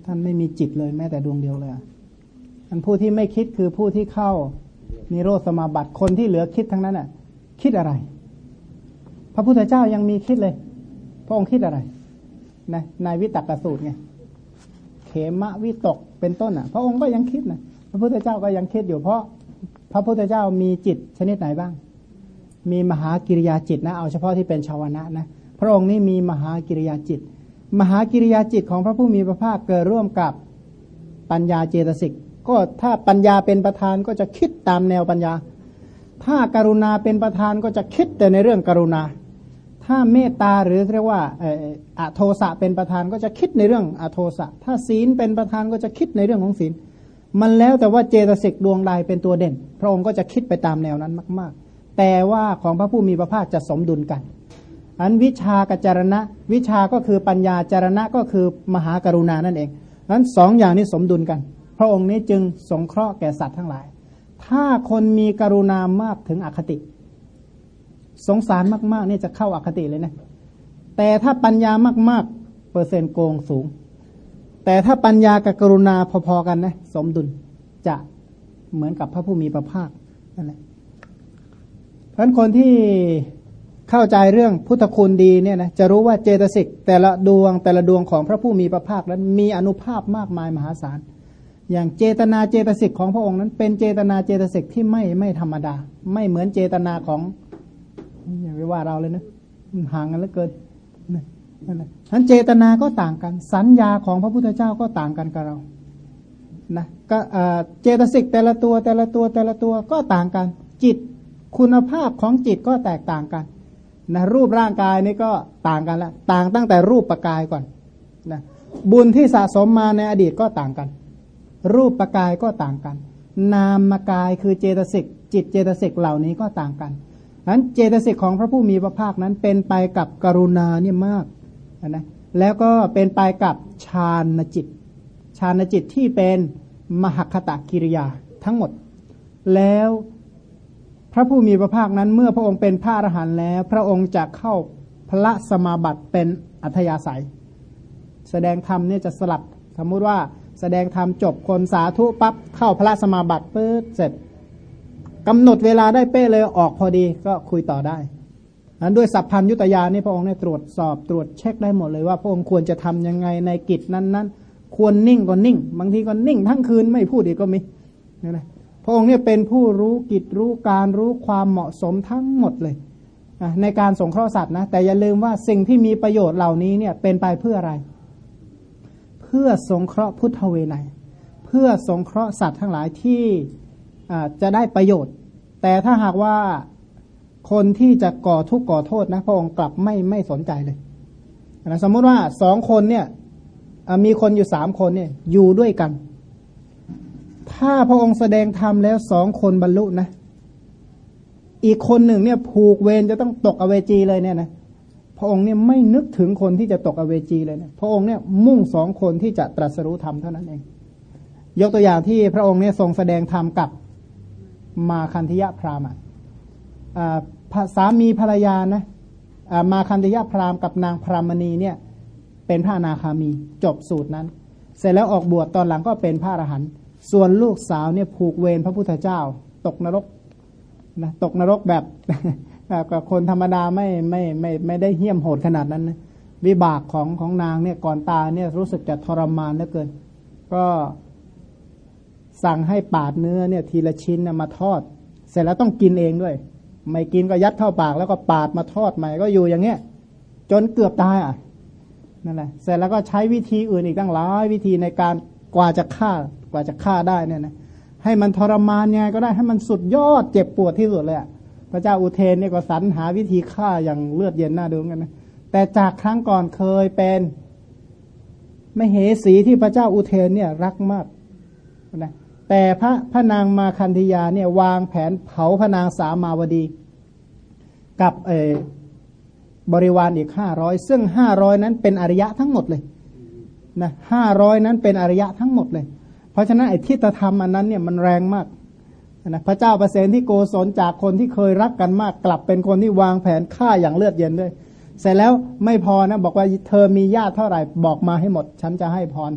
ท่านไม่มีจิตเลยแม้แต่ดวงเดียวเลยอะ ท่านผู้ที่ไม่คิดคือผู้ที่เข้านิโรธสมาบัติคนที่เหลือคิดทั้งนั้นอะ คิดอะไร พระพุทธเจ้ายังมีคิดเลย พระองค์คิดอะไรนะในวิตกสูตรไงเขมะวิตกเป็นต้นอะ พระองค์ก็ยังคิดนะพระพุทธเจ้าก็ยังคิดอยู่เพราะพระพุทธเจ้ามีจิตชนิดไหนบ้าง มีมหากิริยาจิตนะ เอาเฉพาะที่เป็นชาวนะนะพระองค์นี้มีมหากิริยาจิต มหากิริยาจิตของพระผู้มีพระภาคเกิดร่วมกับปัญญาเจตสิก ก็ถ้าปัญญาเป็นประธานก็จะคิดตามแนวปัญญา ถ้าการุณาเป็นประธานก็จะคิดแต่ในเรื่องกรุณา ถ้าเมตตาหรือเรียกว่าอโทสะเป็นประธานก็จะคิดในเรื่องอโทสะ ถ้าศีลเป็นประธานก็จะคิดในเรื่องของศีล มันแล้วแต่ว่าเจตสิกดวงใดเป็นตัวเด่น พระองค์ก็จะคิดไปตามแนวนั้นมาก ๆ แต่ว่าของพระผู้มีพระภาคจะสมดุลกันอันวิชากับจารณะ วิชาก็คือปัญญาจารณะก็คือมหากรุณานั่นเองนั้นสองอย่างนี้สมดุลกัน พระองค์นี้จึงสงเคราะห์แก่สัตว์ทั้งหลาย ถ้าคนมีกรุณามากถึงอคติ สงสารมากๆเนี่ยจะเข้าอาคติเลยนะ แต่ถ้าปัญญามาก ๆ เปอร์เซ็นต์โกงสูง แต่ถ้าปัญญากับกรุณาพอๆกันนะสมดุลจะเหมือนกับพระผู้มีพระภาคนั่นแหละเพราะฉะนั้นคนที่เข้าใจเรื่องพุทธคุณดีเนี่ยนะจะรู้ว่าเจตสิกแต่ละดวงแต่ละดวงของพระผู้มีพระภาคนั้นมีอนุภาพมากมายมหาศาล อย่างเจตนาเจตสิกของพระองค์นั้น เป็นเจตนาเจตสิกที่ไม่ไม่ธรรมดา ไม่เหมือนเจตนาของอย่าไปว่าเราเลยนะห่างกันเหลือเกินนั่นแหละนั้นเจตนาก็ต่างกัน สัญญาของพระพุทธเจ้าก็ต่างกันกับเรานะก็เจตสิกแต่ละตัวแต่ละตัวแต่ละตัวก็ต่างกัน จิตคุณภาพของจิตก็แตกต่างกันนะรูปร่างกายนี่ก็ต่างกันละต่างตั้งแต่รูปประกายก่อนนะบุญที่สะสมมาในอดีตก็ต่างกัน รูปประกายก็ต่างกัน นามกายคือเจตสิกจิตเจตสิกเหล่านี้ก็ต่างกันนั้นเจตสิกของพระผู้มีพระภาคนั้นเป็นไปกับกรุณาเนี่ยมากนะแล้วก็เป็นไปกับฌานจิตฌานจิตที่เป็นมหคตะกิริยาทั้งหมด แล้วพระผู้มีพระภาคนั้น เมื่อพระองค์เป็นพระอรหันต์แล้ว พระองค์จะเข้าพระสมาบัติเป็นอัธยาศัย แสดงธรรมเนี่ยจะสลับสมมุติว่า แสดงธรรมจบคนสาธุปั๊บเข้าพระสมาบัติปื๊ดเสร็จกำหนดเวลาได้เป๊ะเลยออกพอดีก็คุยต่อได้อันด้วยสัพพัญยุตยานี่พระองค์เนี่ยตรวจสอบตรวจเช็คได้หมดเลยว่าพระองค์ควรจะทํำยังไงในกิจนั้นๆ ควรนิ่งก็นิ่ง บางทีก็นิ่ง ทั้งคืนไม่พูดอีกก็มีนี่นะพระองค์เนี่ยเป็นผู้รู้กิจรู้การรู้ความเหมาะสมทั้งหมดเลยในการสงเคราะห์สัตว์นะแต่อย่าลืมว่าสิ่งที่มีประโยชน์เหล่านี้เนี่ยเป็นไปเพื่ออะไร พื่อสงเคราะห์พุทธเวไนเพื่อสงเคราะห์สัตว์ทั้งหลายที่จะได้ประโยชน์ แต่ถ้าหากว่าคนที่จะก่อทุกข์ก่อโทษนะพระองค์กลับไม่ไม่สนใจเลยนะสมมติว่าสองคนเนี่ยมีคนอยู่สามคนเนี่ยอยู่ด้วยกัน ถ้าพระองค์แสดงธรรมแล้วสองคนบรรลุนะ อีกคนหนึ่งเนี่ยผูกเวรจะต้องตกอเวจีเลยเนี่ยนะ พระองค์เนี่ยไม่นึกถึงคนที่จะตกอเวจีเลยนะพระองค์เนี่ยมุ่งสองคนที่จะตรัสรู้ธรรมเท่านั้นเอง ยกตัวอย่างที่พระองค์เนี่ยทรงแสดงธรรมกับมาคันธยะพรามอ่าสามีภรรยานะมาคันธยะพรามกับนางพรามณีเนี่ยเป็นพระนาคามีจบสูตรนั้น เสร็จแล้วออกบวชตอนหลังก็เป็นพระอรหันต์ส่วนลูกสาวเนี่ยผูกเวรพระพุทธเจ้า ตกนรกนะตกนรกแบบ กับคนธรรมดาไม่ไม่ไม่ไม่ได้เหี้ยมโหดขนาดนั้นนะวิบากของของนางเนี่ยก่อนตาเนี่ยรู้สึกจะทรมานเหลือเกิน ก็สั่งให้ปาดเนื้อเนี่ยทีละชิ้นนมาทอด เสร็จแล้วต้องกินเองด้วย ไม่กินก็ยัดเข้าปากแล้วก็ปาดมาทอดใหม่ก็อยู่อย่างเงี้ย จนเกือบตายอะนั่นแหละเสร็จแล้วก็ใช้วิธีอื่นอีกตั้งหลายวิธีในการกว่าจะฆ่ากว่าจะฆ่าได้เนี่ยนะให้มันทรมานยังไงก็ได้ให้มันสุดยอดเจ็บปวดที่สุดเลย พระเจ้าอุเทนเนี่ยก็สรรหาวิธีฆ่าอย่างเลือดเย็นหน่าดูกันนะแต่จากครั้งก่อนเคยเป็นไม่เหสีที่พระเจ้าอุเทนเนี่ยรักมากนะแต่พระพระนางมาคันธยาเนี่ยวางแผนเผาพระนางสามาวดี กับเอบริวารอีกห้าร้อยซึ่งห้าร้อยนั้นเป็นอริยะทั้งหมดเลยนะห้าร้อยนั้นเป็นอริยะทั้งหมดเลย เพราะฉะนั้นไอ้ทิฏฐธรรมอันนั้นเนี่ยมันแรงมาก นะพระเจ้าประเสนที่โกศลจากคนที่เคยรักกันมากกลับเป็นคนที่วางแผนฆ่าอย่างเลือดเย็นด้วย เสร็จแล้วไม่พอนะบอกว่าเธอมีญาติเท่าไหร่บอกมาให้หมด ฉันจะให้พร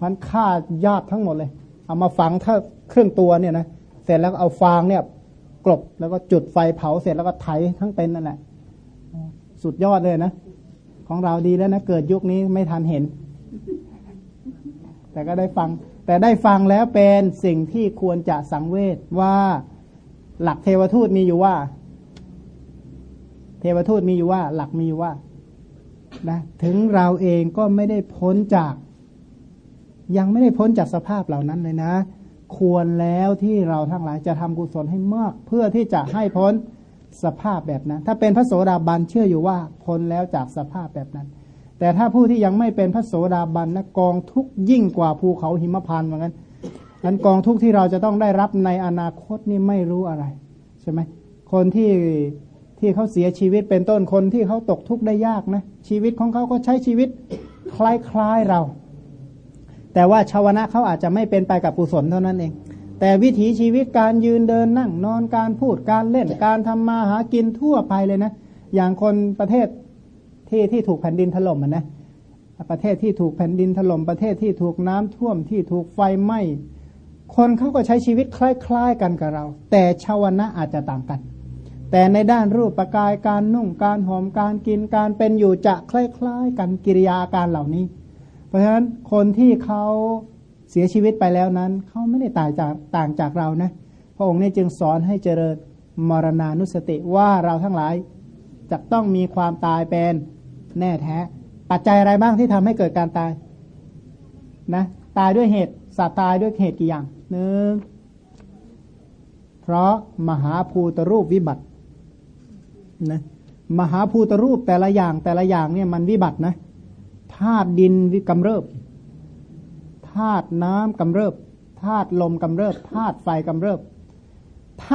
พันฆ่าญาติทั้งหมดเลย เอามาฝังถ้าเครื่องตัวเนี่ยนะเสร็จแล้วเอาฟางเนี่ยกลบแล้วก็จุดไฟเผาเสร็จแล้วก็ไถทั้งเป็นนั่นแหละสุดยอดเลยนะ ของเราดีแล้วนะ เกิดยุคนี้ไม่ทันเห็น แต่ก็ได้ฟัง แต่ได้ฟังแล้วเป็นสิ่งที่ควรจะสังเวชว่าหลักเทวทูตมีอยู่ว่า เทวทูตมีอยู่ว่า หลักมีอยู่ว่านะถึงเราเองก็ไม่ได้พ้นจาก ยังไม่ได้พ้นจากสภาพเหล่านั้นเลยนะ ควรแล้วที่เราทั้งหลายจะทำกุศลให้มาก เพื่อที่จะให้พ้นสภาพแบบนั้น ถ้าเป็นพระโสดาบันเชื่ออยู่ว่าพ้นแล้วจากสภาพแบบนั้น แต่ถ้าผู้ที่ยังไม่เป็นพระโสดาบันนะกองทุกยิ่งกว่าภูเขาหิมพานต์เหมือนกันนั้นกองทุกที่เราจะต้องได้รับในอนาคตนี่ไม่รู้อะไรใช่ไหมคนที่ที่เขาเสียชีวิตเป็นต้นคนที่เขาตกทุกข์ได้ยากนะชีวิตของเขาก็ใช้ชีวิตคล้ายๆเรา แต่ว่าชาวนะเขาอาจจะไม่เป็นไปกับกุศลเท่านั้นเอง แต่วิถีชีวิตการยืนเดินนั่งนอนการพูดการเล่นการทำมาหากินทั่วไปเลยนะ อย่างคนประเทศ ที่ที่ถูกแผ่นดินถล่มนะประเทศที่ถูกแผ่นดินถล่มประเทศที่ถูกน้ำท่วมที่ถูกไฟไหม้คนเขาก็ใช้ชีวิตคล้าย ๆกันกับเรา แต่ชาวนะอาจจะต่างกัน แต่ในด้านรูปประกายการนุ่งการหอมการกินการเป็นอยู่จะคล้ายๆ กันกิริยาการเหล่านี้ เพราะฉะนั้นคนที่เขาเสียชีวิตไปแล้วนั้นเขาไม่ได้ต่างจากต่างจากเรานะพระองค์นี้จึงสอนให้เจริญมรณานุสติว่าเราทั้งหลายจะต้องมีความตายเป็น แน่แท้ ปัจจัยอะไรบ้างที่ทำให้เกิดการตายนะตายด้วยเหตุสัตว์ตายด้วยเหตุกี่อย่างหนึ่งเพราะมหาภูตรูปวิบัตินะมหาภูตรูปแต่ละอย่างแต่ละอย่างเนี่ยมันวิบัตินะธาตุดินวิกำเริบธาตุน้ำกำเริบธาตุลมกำเริบธาตุไฟกำเริบ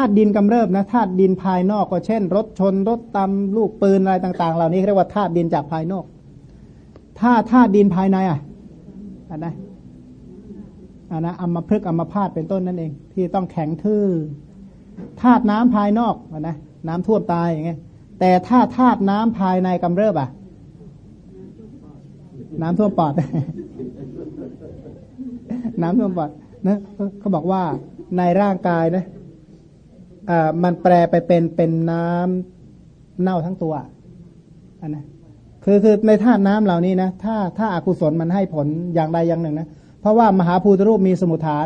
าตุดินกำเริบนะธาตุดินภายนอกก็เช่น รถชนรถตำลูกปืนอะไรต่าง ๆ เหล่านี้เรียกว่าธาตุดินจากภายนอก ถ้าธาตุดินภายในอะอันนะอันนะอัมาพฤกอัมาพาตเป็นต้นนั่นเอง ที่ต้องแข็งทื่อธาตุน้ำภายนอกอันนะน้ำท่วมตายอย่างเงี้ยแต่ถ้าธาตุน้ำภายในกำเริบอะ น้ำท่วมปอด น้ำท่วมปอดนะเขาบอกว่าในร่างกายนะ มันแปลไปเป็นเป็นน้ำเน่าทั้งตัวอันนะคือคือในธาตุน้ำเหล่านี้นะถ้าถ้าอากุศลมันให้ผลอย่างใดอย่างหนึ่งนะเพราะว่ามหาภูตรูปมีสมุทฐาน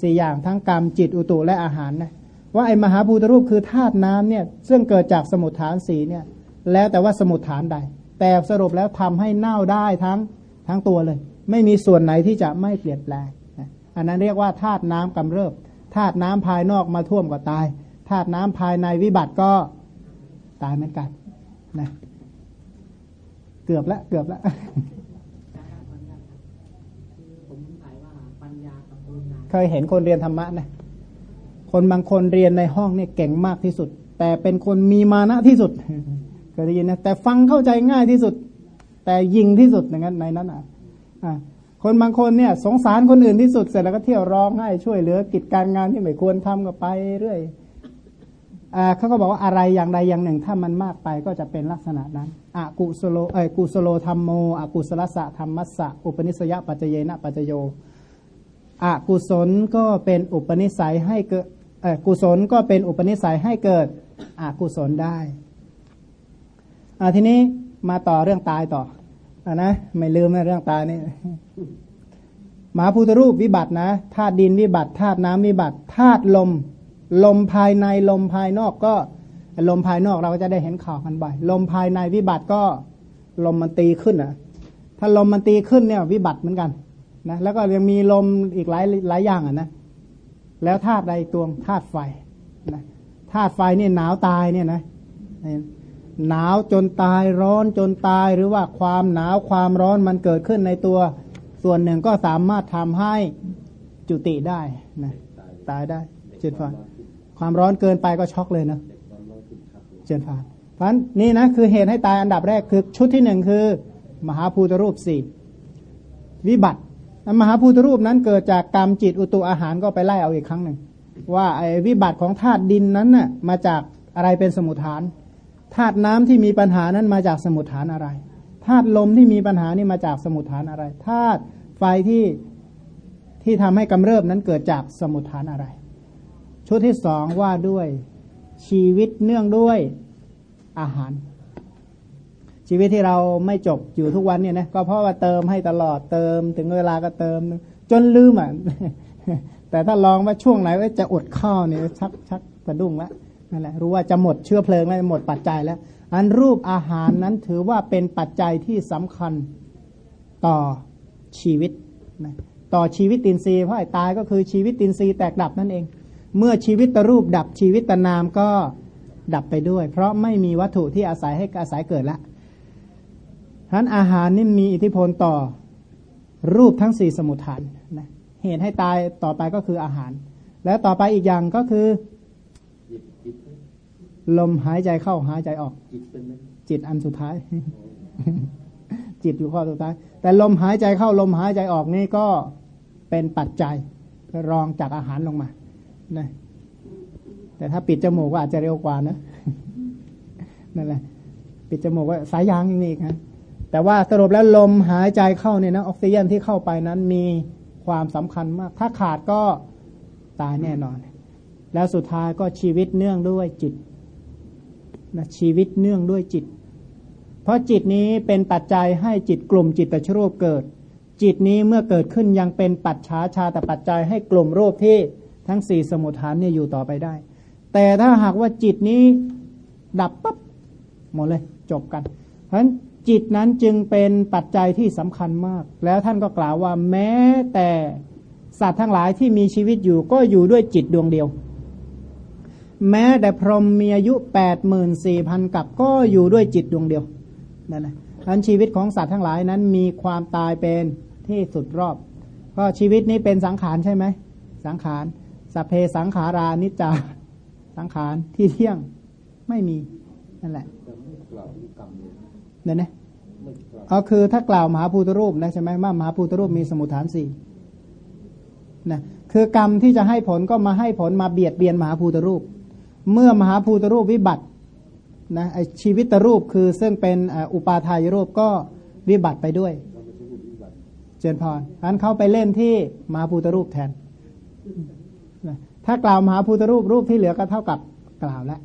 สี่อย่างทั้งกรรมจิตอุตุและอาหารนะว่าไอ้มหาภูตรูปคือธาตุน้ำเนี่ยซึ่งเกิดจากสมุทฐานสีเนี่ย แล้วแต่ว่าสมุทฐานใด แต่สรุปแล้วทำให้เน่าได้ทั้งทั้งตัวเลย ไม่มีส่วนไหนที่จะไม่เปลี่ยนแปลงอันนั้นเรียกว่าธาตุน้ำกำเริบธาตุน้ำภายนอกมาท่วมก็ตาย ธาตุน้ำภายในวิบัติก็ตายเหมือนกันนะเกือบแล้วเกือบแล้วเคยเห็นคนเรียนธรรมะนะคนบางคนเรียนในห้องเนี่ยเก่งมากที่สุด แต่เป็นคนมีมานะที่สุดเคยได้ยินนะแต่ฟังเข้าใจง่ายที่สุด แต่ยิงที่สุดอย่างนั้นในนั้นอะคนบางคนเนี่ย สงสารคนอื่นที่สุดเสร็จแล้วก็เที่ยวร้องให้ช่วยเหลือกิจการงานที่ไม่ควรทำก็ไปเรื่อย เขาก็บอกว่าอะไรอย่างใดอย่างหนึ่ง ถ้ามันมากไปก็จะเป็นลักษณะนั้นอากุสโลเอกุสโลธรรมโมอากุสลสะธรรมัสสะอุปนิสยปัจเจเยนะปัจโยอากุศลก็เป็นอุปนิสัยให้เกิดกุศลก็เป็นอุปนิสัยให้เกิดอกุศลได้ทีนี้มาต่อเรื่องตายต่ออนะไม่ลืมนะเรื่องตายนี่มหาพุทธรูปวิบัตินะธาตุดินวิบัติธาตุน้ำวิบัติธาตุลม ลมภายในลมภายนอกก็ ลมภายนอกเราก็จะได้เห็นข่าวกันบ่อยลมภายในวิบัติก็ลมมันตีขึ้นอะ ถ้าลมมันตีขึ้นเนี่ย วิบัติเหมือนกันนะแล้วก็ยังมีลมอีกหลายหลายอย่างอะนะแล้วธาตุใดตัวธาตุไฟนะธาตุไฟนี่หนาวตายเนี่ยนะหนาวจนตายร้อนจนตายหรือว่าความหนาวความร้อนมันเกิดขึ้นในตัว ส่วนหนึ่งก็สามารถทำให้จุติได้นะตายได้เจนฟาน ความร้อนเกินไปก็ช็อกเลยนะเจนฟานเพราะนี่นะคือเหตุให้ตายอันดับแรกคือชุดที่หนึ่งคือ มหาภูตรูปสี่วิบัติมหาภูตรูปนั้นเกิดจากกรรมจิตอุตุอาหารก็ไปไล่เอาอีกครั้งหนึ่งว่าไอ้วิบัติของธาตุดินนั้นน่ะมาจากอะไรเป็นสมุทฐานธาตุน้ำที่มีปัญหานั้นมาจากสมุทฐานอะไรธาตุลมที่มีปัญหานี่มาจากสมุทฐานอะไรธาตุไฟที่ที่ทำให้กำเริบนั้นเกิดจากสมุทฐานอะไร ชุดที่สองว่าด้วยชีวิตเนื่องด้วยอาหาร ชีวิตที่เราไม่จบอยู่ทุกวันเนี่ยนะก็เพราะว่าเติมให้ตลอดเติม ถึงเวลาก็เติม จนลืมอะแต่ถ้าลองว่าช่วงไหนว่าจะอดข้าวเนี่ยชักชักสะดุ้งล้วนั่นแหละรู้ว่าจะหมดเชื้อเพลิงแล้วหมดปัจจัยแล้ว อันรูปอาหารนั้นถือว่าเป็นปัจจัยที่สำคัญต่อชีวิตนะต่อชีวิตตินซีเพราะไอ้ตายก็คือชีวิตตินซีแตกดับนั่นเอง เมื่อชีวิตตรูปดับชีวิตตนามก็ดับไปด้วย เพราะไม่มีวัตถุที่อาศัยให้อาศัยเกิดแล้วฉะนั้นอาหารนี่มีอิทธิพลต่อรูปทั้งสี่สมุทฐานนะเหตุให้ตายต่อไปก็คืออาหาร แล้วต่อไปอีกอย่างก็คือ ลมหายใจเข้าหายใจออก จิตอันสุดท้าย จิตอยู่ข้อสุดท้าย แต่ลมหายใจเข้าลมหายใจออกนี่ก็เป็นปัจจัยรองจากอาหารลงมา นะแต่ถ้าปิดจมูกก็อาจจะเร็วกว่านะนั่นแหละ ปิดจมูกว่าสายยางอย่างนี้ครับแต่ว่าสรุปแล้วลมหายใจเข้าเนี่ยนะออกซิเจนที่เข้าไปนั้นมีความสำคัญมาก ถ้าขาดก็ตายแน่นอน แล้วสุดท้ายก็ชีวิตเนื่องด้วยจิตนะชีวิตเนื่องด้วยจิต เพราะจิตนี้เป็นปัจจัยให้จิตกลุ่มจิตตชรูปเกิด จิตนี้เมื่อเกิดขึ้นยังเป็นปัจฉาชาแต่ปัจจัยให้กลุ่มรูปที่ ทั้งสี่สมุทฐานเนี่ยอยู่ต่อไปได้ แต่ถ้าหากว่าจิตนี้ดับปั๊บหมดเลยจบกัน เพราะฉะนั้นจิตนั้นจึงเป็นปัจจัยที่สำคัญมาก แล้วท่านก็กล่าวว่าแม้แต่สัตว์ทั้งหลายที่มีชีวิตอยู่ก็อยู่ด้วยจิตดวงเดียว แม้แต่พรหมมีอายุแปดหมื่นสี่พันกับก็อยู่ด้วยจิตดวงเดียวนั่นแหละทั้นชีวิตของสัตว์ทั้งหลายนั้นมีความตายเป็นที่สุดรอบ ก็ชีวิตนี้เป็นสังขารใช่ไหมสังขาร สัพเพสังขารานิจจาสังขารที่เที่ยงไม่มีนั่นแหละเนี่ยนะเอาคือถ้ากล่าวมหาภูตรูปนะใช่ไหมว่ามหาภูตรูปมีสมุทฐานสี่นะคือกรรมที่จะให้ผลก็มาให้ผลมาเบียดเบียนมหาภูตรูป เมื่อมหาภูตรูปวิบัตินะไอชีวิตรูปคือซึ่งเป็นอุปาทายรูปก็วิบัติไปด้วย เจนพรอันเขาไปเล่นที่มหาภูตรูปแทน ถ้ากล่าวมหาภูตรูปรูปที่เหลือก็เท่ากับกล่าวแล้ว